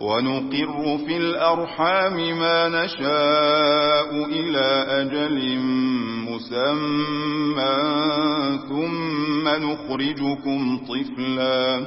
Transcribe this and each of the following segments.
ونقر في الأرحام ما نشاء إلى أجل مسمى ثم نخرجكم طفلا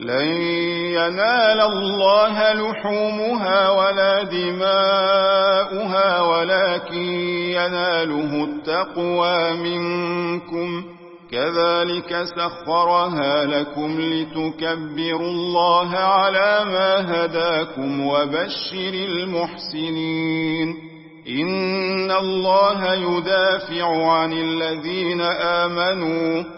لن ينال الله لحومها ولا دماؤها ولكن يناله التقوى منكم. كذلك سخرها لكم لتكبروا الله على ما هداكم وبشر المحسنين. إن الله يدافع عن الذين آمنوا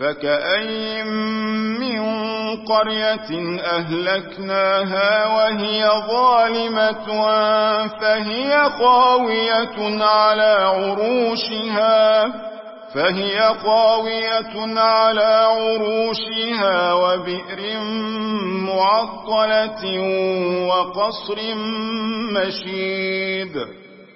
فكأي من قرية أهلكناها وهي ظالمة فهي خاوية على عروشها فهي خاوية على عروشها وبئر معطلة وقصر مشيد.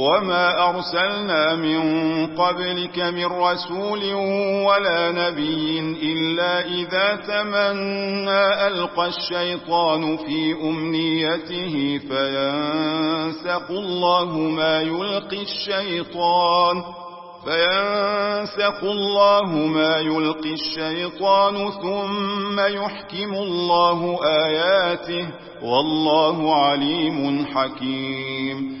وما أرسلنا من قبلك من رسول ولا نبي إلا إذا تمنى ألقى الشيطان في أمنيته فينسق الله ما يلقي الشيطان فينسق الله ما يلقي الشيطان ثم يحكم الله آياته والله عليم حكيم